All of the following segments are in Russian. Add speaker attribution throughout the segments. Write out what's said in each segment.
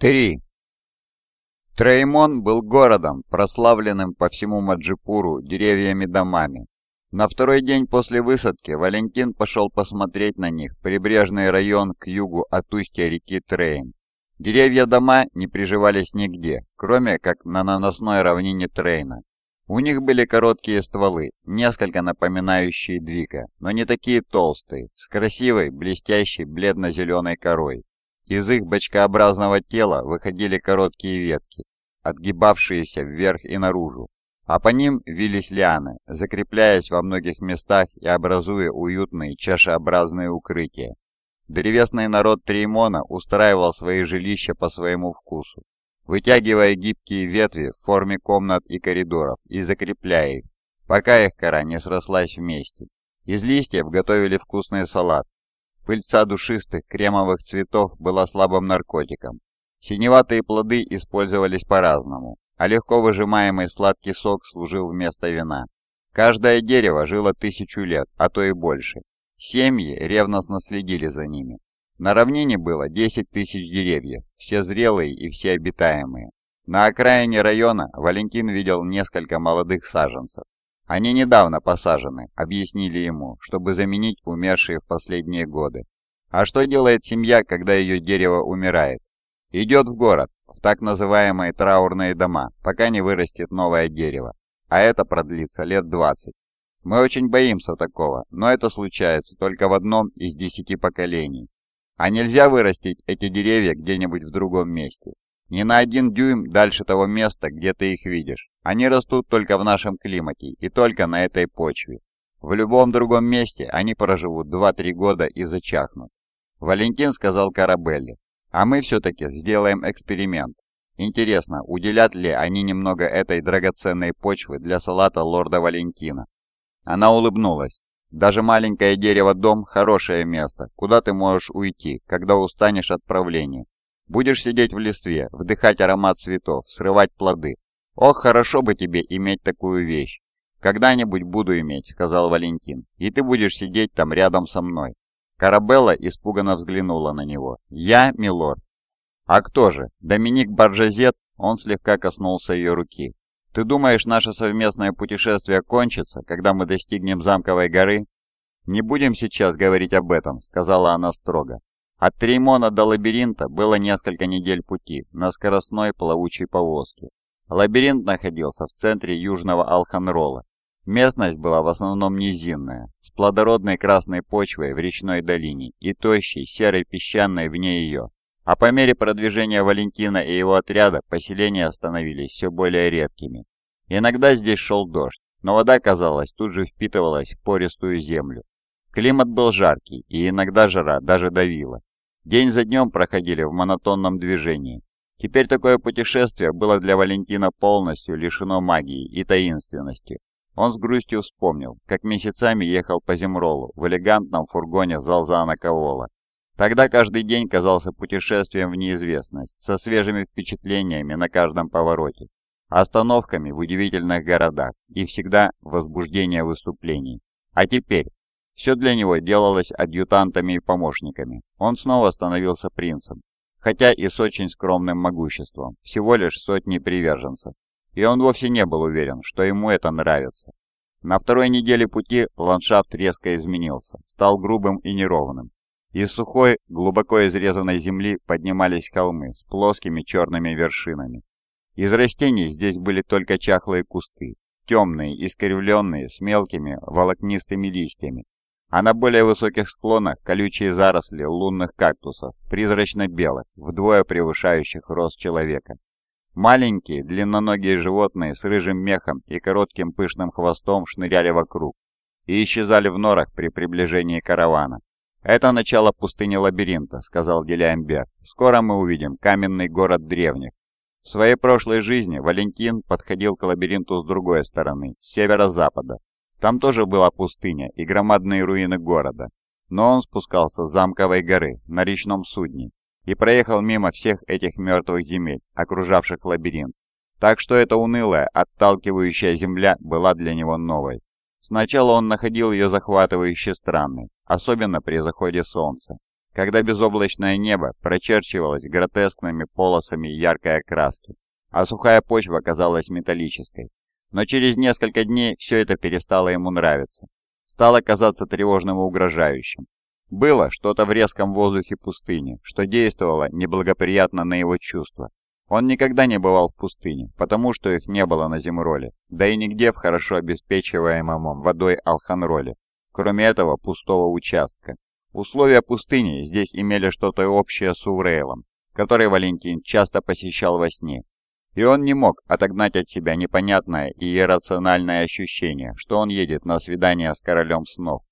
Speaker 1: 3. Треймон был городом, прославленным по всему Маджипуру деревьями-домами. На второй день после высадки Валентин пошел посмотреть на них прибрежный район к югу от устья реки Трейн. Деревья-дома не приживались нигде, кроме как на наносной равнине Трейна. У них были короткие стволы, несколько напоминающие дуику, но не такие толстые, с красивой, блестящей бледно-зеленой корой. Из их бочкообразного тела выходили короткие ветки, отгибавшиеся вверх и наружу, а по ним вились лианы, закрепляясь во многих местах и образуя уютные чашеобразные укрытия. Древесный народ Триемона устраивал свои жилища по своему вкусу, вытягивая гибкие ветви в форме комнат и коридоров и закрепляя их, пока их кора не срослась вместе. Из листьев готовили вкусный салат, Пыльца душистых кремовых цветов была слабым наркотиком. Синеватые плоды использовались по-разному, а легко выжимаемый сладкий сок служил вместо вина. Каждое дерево жило тысячу лет, а то и больше. Семьи ревностно следили за ними. На равнине было 10 тысяч деревьев, все зрелые и все обитаемые. На окраине района Валентин видел несколько молодых саженцев. Они недавно посажены, объяснили ему, чтобы заменить умершие в последние годы. А что делает семья, когда ее дерево умирает? Идет в город, в так называемые траурные дома, пока не вырастет новое дерево. А это продлится лет 20. Мы очень боимся такого, но это случается только в одном из десяти поколений. А нельзя вырастить эти деревья где-нибудь в другом месте. Не на один дюйм дальше того места, где ты их видишь. Они растут только в нашем климате и только на этой почве. В любом другом месте они проживут 2-3 года и зачахнут. Валентин сказал Карабелле, а мы все-таки сделаем эксперимент. Интересно, уделят ли они немного этой драгоценной почвы для салата лорда Валентина? Она улыбнулась. Даже маленькое дерево-дом – хорошее место, куда ты можешь уйти, когда устанешь от правления. Будешь сидеть в листве, вдыхать аромат цветов, срывать плоды. Ох, хорошо бы тебе иметь такую вещь. Когда-нибудь буду иметь, сказал Валентин, и ты будешь сидеть там рядом со мной. Карабелла испуганно взглянула на него. Я, милорд. А кто же? Доминик Баржазет? Он слегка коснулся ее руки. Ты думаешь, наше совместное путешествие кончится, когда мы достигнем замковой горы? Не будем сейчас говорить об этом, сказала она строго. От Тримона до лабиринта было несколько недель пути на скоростной плавучей повозке. Лабиринт находился в центре южного Алханрола. Местность была в основном низинная, с плодородной красной почвой в речной долине и тощей серой песчаной вне ее. А по мере продвижения Валентина и его отряда поселения становились все более редкими. Иногда здесь шел дождь, но вода, казалось, тут же впитывалась в пористую землю. Климат был жаркий, и иногда жара даже давила. День за днем проходили в монотонном движении. Теперь такое путешествие было для Валентина полностью лишено магии и таинственности. Он с грустью вспомнил, как месяцами ехал по Земролу в элегантном фургоне Залзана Кавола. Тогда каждый день казался путешествием в неизвестность, со свежими впечатлениями на каждом повороте, остановками в удивительных городах и всегда возбуждение выступлений. А теперь все для него делалось адъютантами и помощниками. Он снова становился принцем, хотя и с очень скромным могуществом, всего лишь сотни приверженцев. И он вовсе не был уверен, что ему это нравится. На второй неделе пути ландшафт резко изменился, стал грубым и неровным. Из сухой, глубоко изрезанной земли поднимались холмы с плоскими черными вершинами. Из растений здесь были только чахлые кусты, темные, искривленные, с мелкими волокнистыми листьями, а на более высоких склонах колючие заросли лунных кактусов, призрачно-белых, вдвое превышающих рост человека. Маленькие, длинноногие животные с рыжим мехом и коротким пышным хвостом шныряли вокруг и исчезали в норах при приближении каравана. «Это начало пустыни лабиринта», — сказал Гелиамбер. «Скоро мы увидим каменный город древних». В своей прошлой жизни Валентин подходил к лабиринту с другой стороны, с северо-запада, там тоже была пустыня и громадные руины города, но он спускался с замковой горы на речном судне и проехал мимо всех этих мертвых земель, окружавших лабиринт. Так что эта унылая, отталкивающая земля была для него новой. Сначала он находил ее захватывающе странной, особенно при заходе солнца, когда безоблачное небо прочерчивалось гротескными полосами яркой окраски, а сухая почва казалась металлической. Но через несколько дней все это перестало ему нравиться. Стало казаться тревожным и угрожающим. Было что-то в резком воздухе пустыни, что действовало неблагоприятно на его чувства. Он никогда не бывал в пустыне, потому что их не было на Земроле, да и нигде в хорошо обеспечиваемом водой Алханроле, кроме этого пустого участка. Условия пустыни здесь имели что-то общее с Уврейлом, который Валентин часто посещал во сне. И он не мог отогнать от себя непонятное и иррациональное ощущение, что он едет на свидание с королем снов.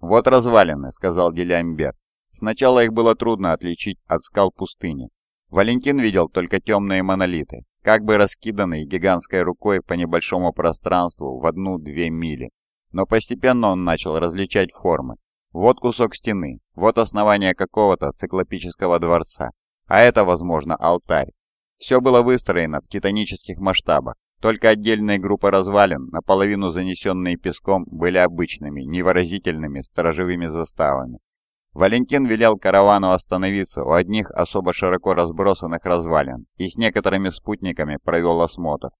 Speaker 1: «Вот развалины», — сказал Делямбер. Сначала их было трудно отличить от скал пустыни. Валентин видел только темные монолиты, как бы раскиданные гигантской рукой по небольшому пространству в одну-две мили. Но постепенно он начал различать формы. Вот кусок стены, вот основание какого-то циклопического дворца, а это, возможно, алтарь. Все было выстроено в титанических масштабах, только отдельные группы развалин, наполовину занесенные песком, были обычными, невыразительными сторожевыми заставами. Валентин велел каравану остановиться у одних особо широко разбросанных развалин и с некоторыми спутниками провел осмотр.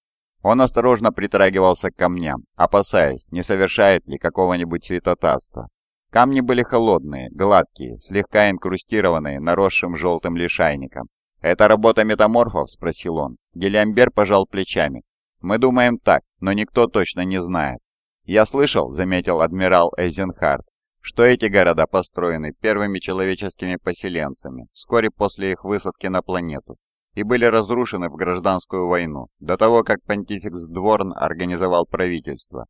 Speaker 1: Он осторожно притрагивался к камням, опасаясь, не совершает ли какого-нибудь святотатства. Камни были холодные, гладкие, слегка инкрустированные наросшим желтым лишайником, «Это работа метаморфов?» – спросил он. Гелиамбер пожал плечами. «Мы думаем так, но никто точно не знает». «Я слышал», – заметил адмирал Эйзенхард, что эти города построены первыми человеческими поселенцами вскоре после их высадки на планету и были разрушены в гражданскую войну, до того, как понтификс Дворн организовал правительство.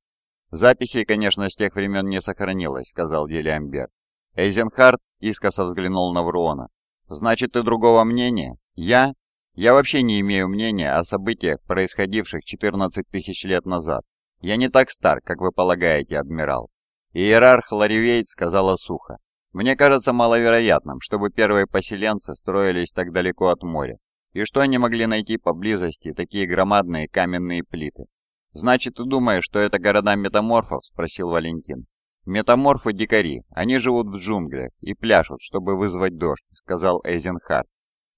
Speaker 1: «Записей, конечно, с тех времен не сохранилось», — сказал Делиамбер. Эйзенхард искоса взглянул на Вруона. «Значит, ты другого мнения?» Я? Я вообще не имею мнения о событиях, происходивших 14 тысяч лет назад. Я не так стар, как вы полагаете, адмирал. Иерарх Ларивейт сказала сухо. Мне кажется маловероятным, чтобы первые поселенцы строились так далеко от моря, и что они могли найти поблизости такие громадные каменные плиты. «Значит, ты думаешь, что это города метаморфов?» – спросил Валентин. «Метаморфы – дикари. Они живут в джунглях и пляшут, чтобы вызвать дождь», – сказал Эйзенхарт.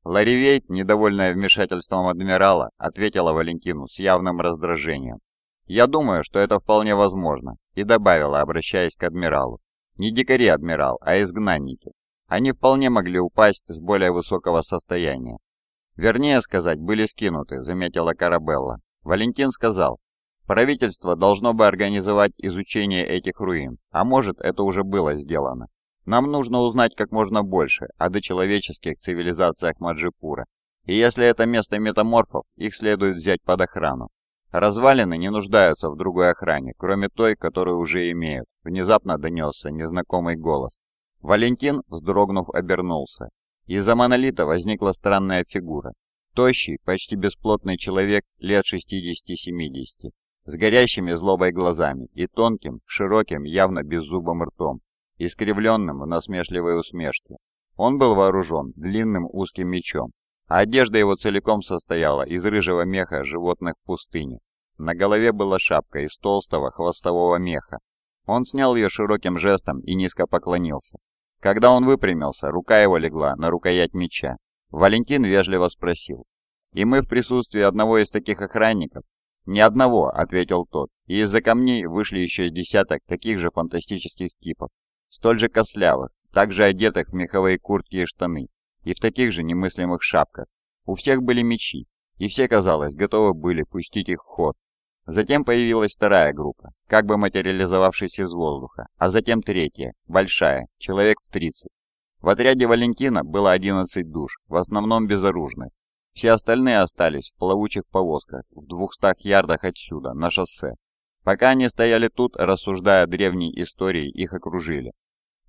Speaker 1: Ларивейт, недовольная вмешательством адмирала, ответила Валентину с явным раздражением. «Я думаю, что это вполне возможно», и добавила, обращаясь к адмиралу. «Не дикари, адмирал, а изгнанники. Они вполне могли упасть с более высокого состояния». «Вернее сказать, были скинуты», — заметила Карабелла. Валентин сказал, «Правительство должно бы организовать изучение этих руин, а может, это уже было сделано. Нам нужно узнать как можно больше о дочеловеческих цивилизациях Маджипура. И если это место метаморфов, их следует взять под охрану. Развалины не нуждаются в другой охране, кроме той, которую уже имеют. Внезапно донесся незнакомый голос. Валентин, вздрогнув, обернулся. Из-за монолита возникла странная фигура. Тощий, почти бесплотный человек лет 60-70, с горящими злобой глазами и тонким, широким, явно беззубым ртом искривленным в насмешливой усмешке. Он был вооружен длинным узким мечом, а одежда его целиком состояла из рыжего меха животных пустыни. На голове была шапка из толстого хвостового меха. Он снял ее широким жестом и низко поклонился. Когда он выпрямился, рука его легла на рукоять меча. Валентин вежливо спросил. «И мы в присутствии одного из таких охранников?» «Ни одного», — ответил тот, и из-за камней вышли еще десяток таких же фантастических типов столь же кослявых, также одетых в меховые куртки и штаны, и в таких же немыслимых шапках. У всех были мечи, и все, казалось, готовы были пустить их в ход. Затем появилась вторая группа, как бы материализовавшись из воздуха, а затем третья, большая, человек в 30. В отряде Валентина было 11 душ, в основном безоружных. Все остальные остались в плавучих повозках в 200 ярдах отсюда, на шоссе. Пока они стояли тут, рассуждая древней истории, их окружили.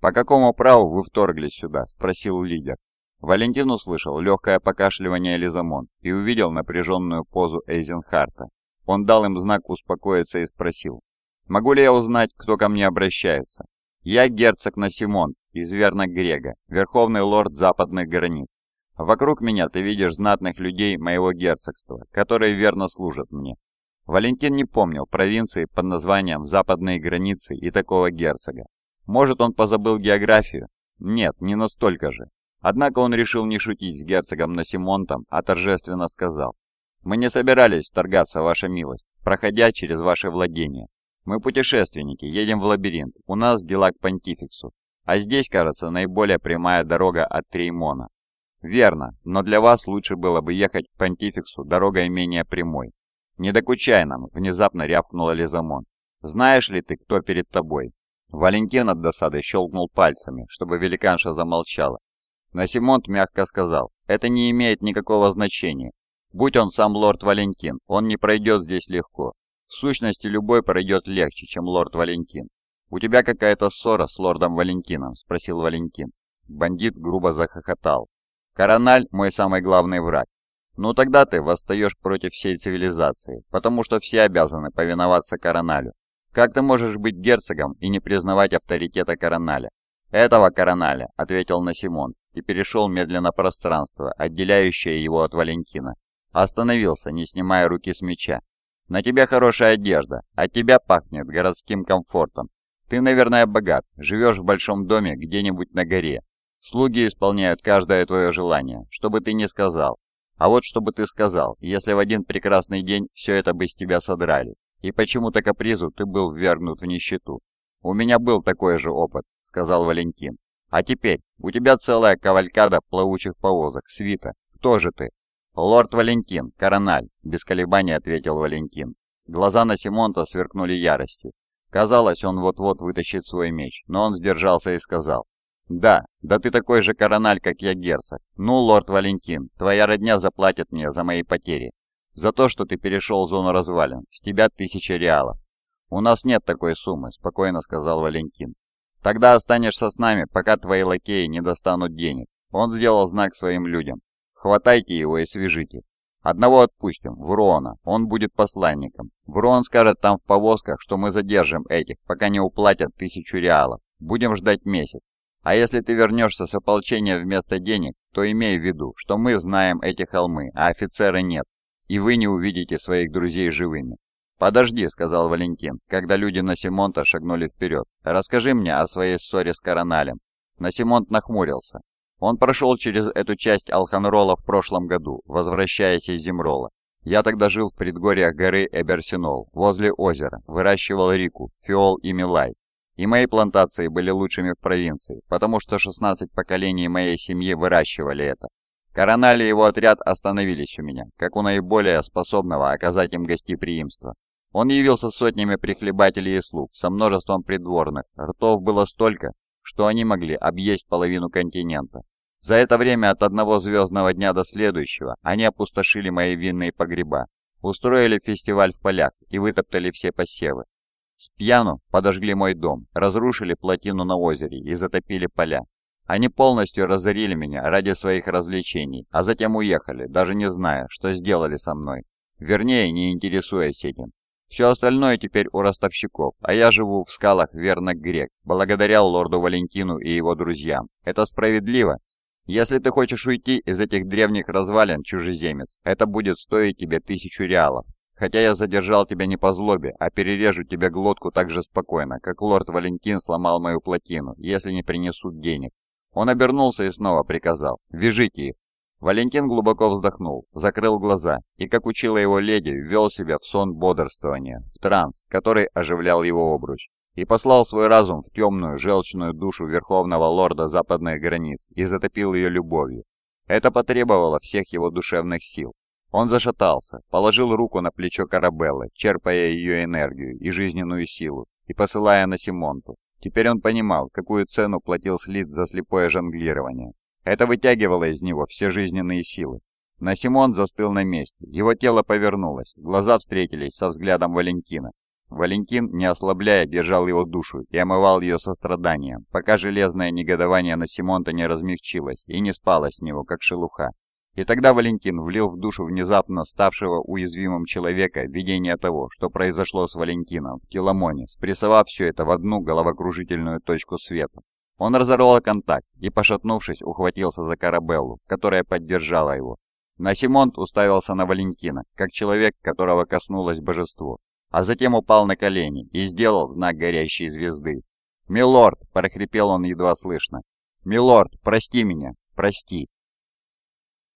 Speaker 1: «По какому праву вы вторглись сюда?» – спросил лидер. Валентин услышал легкое покашливание Лизамон и увидел напряженную позу Эйзенхарта. Он дал им знак успокоиться и спросил. «Могу ли я узнать, кто ко мне обращается?» «Я герцог Насимон из Верна Грега, верховный лорд западных границ. Вокруг меня ты видишь знатных людей моего герцогства, которые верно служат мне». Валентин не помнил провинции под названием «Западные границы» и такого герцога. Может, он позабыл географию, Нет, не настолько же. Однако он решил не шутить с герцогом Насимонтом, а торжественно сказал. «Мы не собирались вторгаться, ваша милость, проходя через ваши владения. Мы путешественники, едем в лабиринт, у нас дела к понтификсу. А здесь, кажется, наиболее прямая дорога от Треймона. Верно, но для вас лучше было бы ехать к понтификсу дорогой менее прямой. Не докучай нам, внезапно рявкнула Лизамон. Знаешь ли ты, кто перед тобой? Валентин от досады щелкнул пальцами, чтобы великанша замолчала. Насимонт мягко сказал, это не имеет никакого значения. Будь он сам лорд Валентин, он не пройдет здесь легко. В сущности, любой пройдет легче, чем лорд Валентин. «У тебя какая-то ссора с лордом Валентином?» – спросил Валентин. Бандит грубо захохотал. «Корональ – мой самый главный враг. Ну тогда ты восстаешь против всей цивилизации, потому что все обязаны повиноваться Короналю. Как ты можешь быть герцогом и не признавать авторитета Короналя? Этого Короналя, ответил Насимон и перешел медленно пространство, отделяющее его от Валентина. Остановился, не снимая руки с меча. На тебе хорошая одежда, от тебя пахнет городским комфортом. Ты, наверное, богат, живешь в большом доме где-нибудь на горе. Слуги исполняют каждое твое желание, что бы ты ни сказал. А вот что бы ты сказал, если в один прекрасный день все это бы с тебя содрали, и почему-то капризу ты был ввергнут в нищету. У меня был такой же опыт, сказал Валентин. А теперь, у тебя целая кавалькада плавучих повозок, свита. Кто же ты? «Лорд Валентин, корональ», — без колебаний ответил Валентин. Глаза на Симонта сверкнули яростью. Казалось, он вот-вот вытащит свой меч, но он сдержался и сказал. «Да, да ты такой же корональ, как я герцог. Ну, лорд Валентин, твоя родня заплатит мне за мои потери. За то, что ты перешел зону развалин, с тебя тысяча реалов». «У нас нет такой суммы», — спокойно сказал Валентин. «Тогда останешься с нами, пока твои лакеи не достанут денег». Он сделал знак своим людям. Хватайте его и свяжите. Одного отпустим, Врона, он будет посланником. Врон скажет там в повозках, что мы задержим этих, пока не уплатят тысячу реалов. Будем ждать месяц. А если ты вернешься с ополчения вместо денег, то имей в виду, что мы знаем эти холмы, а офицера нет, и вы не увидите своих друзей живыми. «Подожди», — сказал Валентин, когда люди Насимонта шагнули вперед. «Расскажи мне о своей ссоре с Короналем». Насимонт нахмурился. Он прошел через эту часть Алханрола в прошлом году, возвращаясь из Зимрола. Я тогда жил в предгорьях горы Эберсинол, возле озера, выращивал рику, фиол и милай. И мои плантации были лучшими в провинции, потому что 16 поколений моей семьи выращивали это. Коронали и его отряд остановились у меня, как у наиболее способного оказать им гостеприимство. Он явился сотнями прихлебателей и слуг, со множеством придворных, ртов было столько, что они могли объесть половину континента. За это время от одного звездного дня до следующего они опустошили мои винные погреба, устроили фестиваль в полях и вытоптали все посевы. С пьяну подожгли мой дом, разрушили плотину на озере и затопили поля. Они полностью разорили меня ради своих развлечений, а затем уехали, даже не зная, что сделали со мной. Вернее, не интересуясь этим. Все остальное теперь у ростовщиков, а я живу в скалах верно грек, благодаря лорду Валентину и его друзьям. Это справедливо? Если ты хочешь уйти из этих древних развалин, чужеземец, это будет стоить тебе тысячу реалов. Хотя я задержал тебя не по злобе, а перережу тебе глотку так же спокойно, как лорд Валентин сломал мою плотину, если не принесут денег. Он обернулся и снова приказал «Вяжите их». Валентин глубоко вздохнул, закрыл глаза и, как учила его леди, ввел себя в сон бодрствования, в транс, который оживлял его обруч, и послал свой разум в темную, желчную душу верховного лорда западных границ и затопил ее любовью. Это потребовало всех его душевных сил. Он зашатался, положил руку на плечо Карабеллы, черпая ее энергию и жизненную силу, и посылая на Симонту. Теперь он понимал, какую цену платил Слит за слепое жонглирование. Это вытягивало из него все жизненные силы. Насимон застыл на месте, его тело повернулось, глаза встретились со взглядом Валентина. Валентин, не ослабляя, держал его душу и омывал ее состраданием, пока железное негодование Насимонта не размягчилось и не спало с него, как шелуха. И тогда Валентин влил в душу внезапно ставшего уязвимым человека видение того, что произошло с Валентином в Теламоне, спрессовав все это в одну головокружительную точку света. Он разорвал контакт и, пошатнувшись, ухватился за Карабеллу, которая поддержала его. Насимонт уставился на Валентина, как человек, которого коснулось божество, а затем упал на колени и сделал знак горящей звезды. «Милорд!» – прохрипел он едва слышно. «Милорд, прости меня, прости».